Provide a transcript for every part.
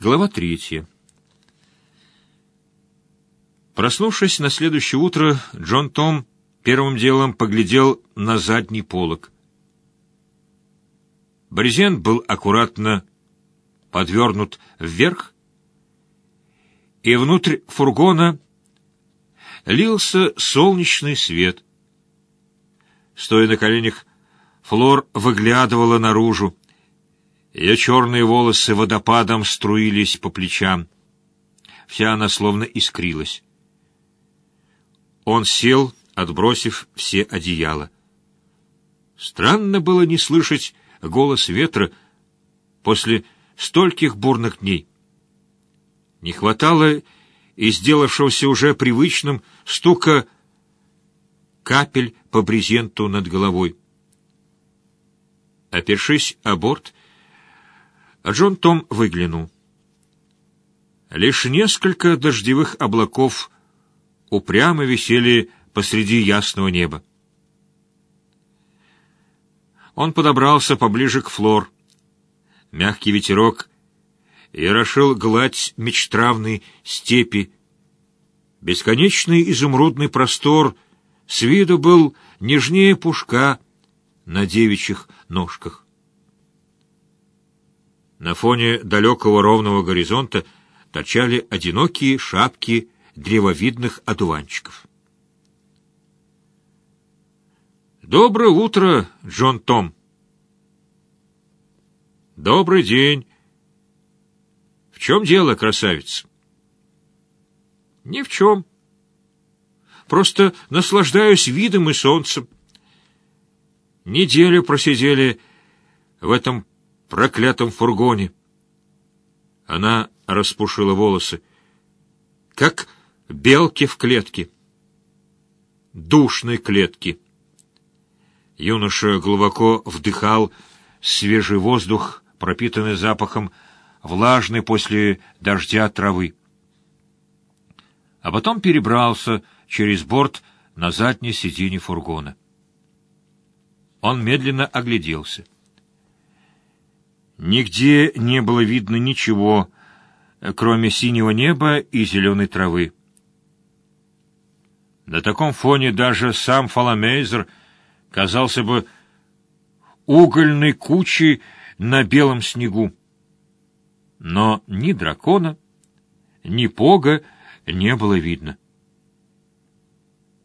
Глава третья. Проснувшись на следующее утро, Джон Том первым делом поглядел на задний полог. Брезент был аккуратно подвернут вверх, и внутрь фургона лился солнечный свет. Стоя на коленях, Флор выглядывала наружу. Ее черные волосы водопадом струились по плечам. Вся она словно искрилась. Он сел, отбросив все одеяла. Странно было не слышать голос ветра после стольких бурных дней. Не хватало и сделавшегося уже привычным стука капель по брезенту над головой. Опершись о борт, Джон Том выглянул. Лишь несколько дождевых облаков упрямо висели посреди ясного неба. Он подобрался поближе к Флор. Мягкий ветерок ярошил гладь мечтравной степи. Бесконечный изумрудный простор с виду был нежнее пушка на девичьих ножках. На фоне далекого ровного горизонта торчали одинокие шапки древовидных одуванчиков. «Доброе утро, Джон Том!» «Добрый день!» «В чем дело, красавица?» «Ни в чем. Просто наслаждаюсь видом и солнцем. Неделю просидели в этом проклятом фургоне. Она распушила волосы, как белки в клетке. Душной клетке. Юноша глубоко вдыхал свежий воздух, пропитанный запахом влажной после дождя травы. А потом перебрался через борт на заднее сиденье фургона. Он медленно огляделся. Нигде не было видно ничего, кроме синего неба и зеленой травы. На таком фоне даже сам Фаламейзер казался бы угольной кучей на белом снегу. Но ни дракона, ни пога не было видно.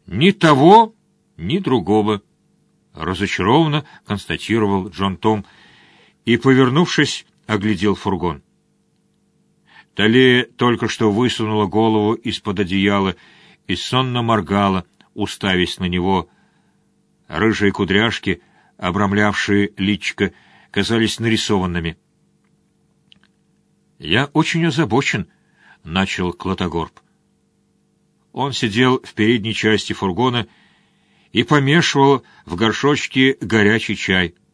Ни того, ни другого, разочарованно констатировал Джон Том, — и, повернувшись, оглядел фургон. Талия только что высунула голову из-под одеяла и сонно моргала, уставясь на него. Рыжие кудряшки, обрамлявшие личико, казались нарисованными. «Я очень озабочен», — начал Клотогорб. Он сидел в передней части фургона и помешивал в горшочке горячий чай —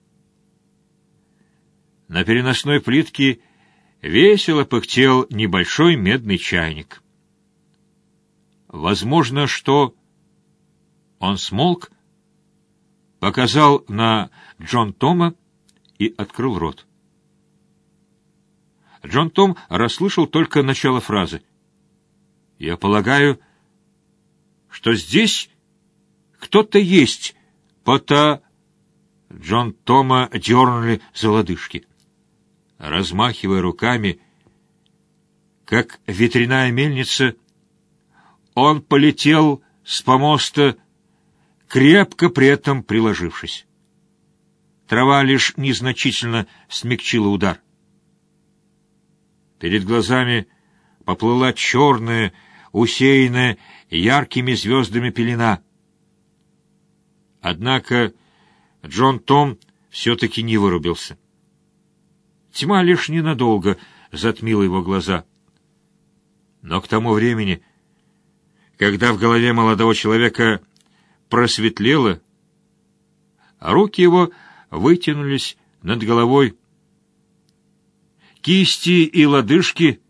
на переносной плитке весело пыхтел небольшой медный чайник. Возможно, что... Он смолк, показал на Джон Тома и открыл рот. Джон Том расслышал только начало фразы. «Я полагаю, что здесь кто-то есть, пота...» Джон Тома дернули за лодыжки размахивая руками, как ветряная мельница, он полетел с помоста, крепко при этом приложившись. Трава лишь незначительно смягчила удар. Перед глазами поплыла черная, усеянная яркими звездами пелена. Однако Джон Том все-таки не вырубился. Тьма лишь ненадолго затмила его глаза. Но к тому времени, когда в голове молодого человека просветлело, руки его вытянулись над головой, кисти и лодыжки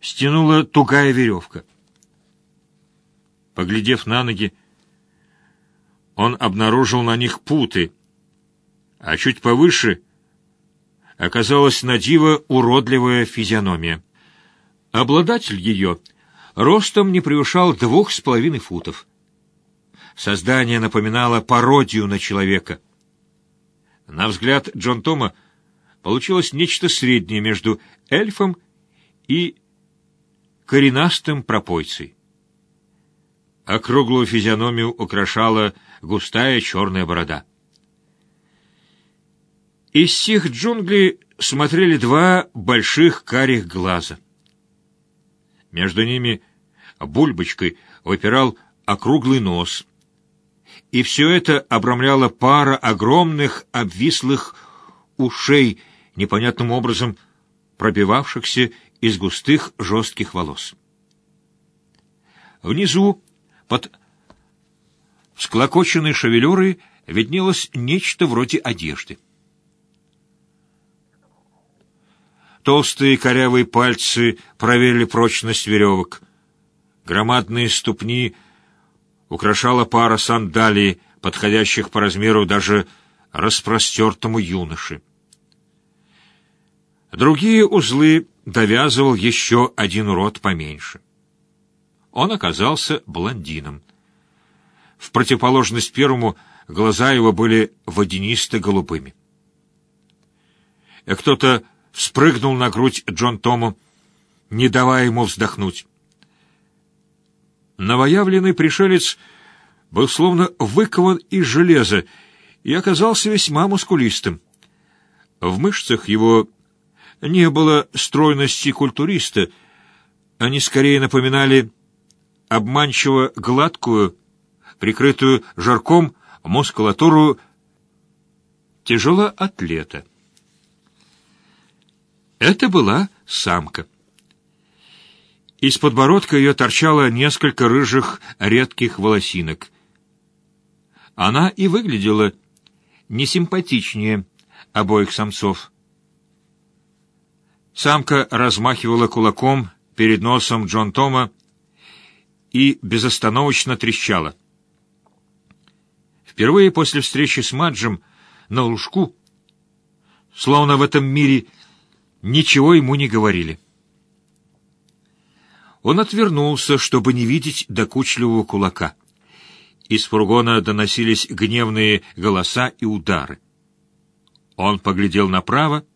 стянула тугая веревка. Поглядев на ноги, он обнаружил на них путы, а чуть повыше оказалась на диво уродливая физиономия. Обладатель ее ростом не превышал двух с половиной футов. Создание напоминало пародию на человека. На взгляд Джон Тома получилось нечто среднее между эльфом и коренастым пропойцей. Округлую физиономию украшала густая черная борода. Из сих джунглей смотрели два больших карих глаза. Между ними бульбочкой выпирал округлый нос. И все это обрамляла пара огромных обвислых ушей, непонятным образом пробивавшихся из густых жестких волос. Внизу, под склокоченной шевелюрой, виднелось нечто вроде одежды. Толстые корявые пальцы проверили прочность веревок. Громадные ступни украшала пара сандалий, подходящих по размеру даже распростертому юноше. Другие узлы довязывал еще один урод поменьше. Он оказался блондином. В противоположность первому глаза его были водянисто-голубыми. Кто-то спрыгнул на грудь Джон Тому, не давая ему вздохнуть. Новоявленный пришелец был словно выкован из железа и оказался весьма мускулистым. В мышцах его не было стройности культуриста, они скорее напоминали обманчиво гладкую, прикрытую жарком мускулатуру тяжелоатлета. Это была самка. Из подбородка ее торчало несколько рыжих редких волосинок. Она и выглядела несимпатичнее обоих самцов. Самка размахивала кулаком перед носом Джон Тома и безостановочно трещала. Впервые после встречи с Маджем на лужку, словно в этом мире ничего ему не говорили. Он отвернулся, чтобы не видеть докучливого кулака. Из фургона доносились гневные голоса и удары. Он поглядел направо,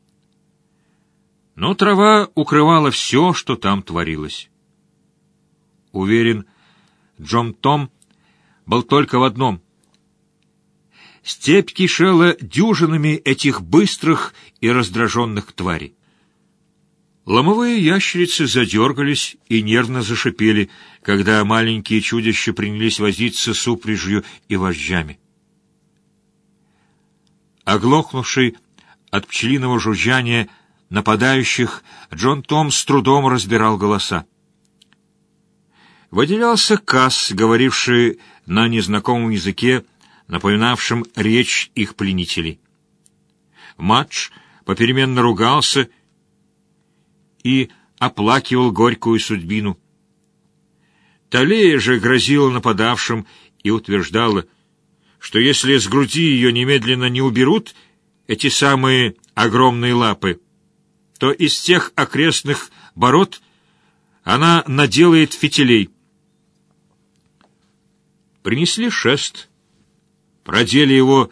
но трава укрывала все, что там творилось. Уверен, Джон Том был только в одном. Степь кишела дюжинами этих быстрых и раздраженных тварей. Ломовые ящерицы задергались и нервно зашипели, когда маленькие чудища принялись возиться с упряжью и вожжами. Оглохнувший от пчелиного жужжания нападающих, Джон Том с трудом разбирал голоса. Выделялся Касс, говоривший на незнакомом языке, напоминавшем речь их пленителей. Матч попеременно ругался и оплакивал горькую судьбину. Талея же грозила нападавшим и утверждала, что если с груди ее немедленно не уберут эти самые огромные лапы, то из тех окрестных бород она наделает фитилей. Принесли шест, продели его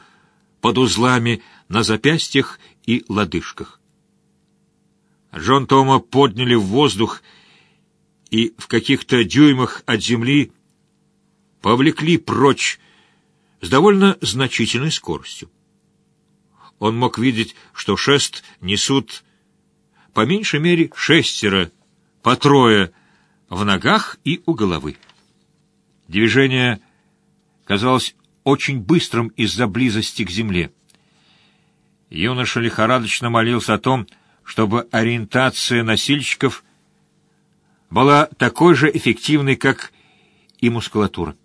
под узлами на запястьях и лодыжках. Джон Тома подняли в воздух и в каких-то дюймах от земли повлекли прочь с довольно значительной скоростью. Он мог видеть, что шест несут по меньшей мере шестеро, по трое в ногах и у головы. Движение казалось очень быстрым из-за близости к земле. Юноша лихорадочно молился о том, чтобы ориентация носильщиков была такой же эффективной, как и мускулатура.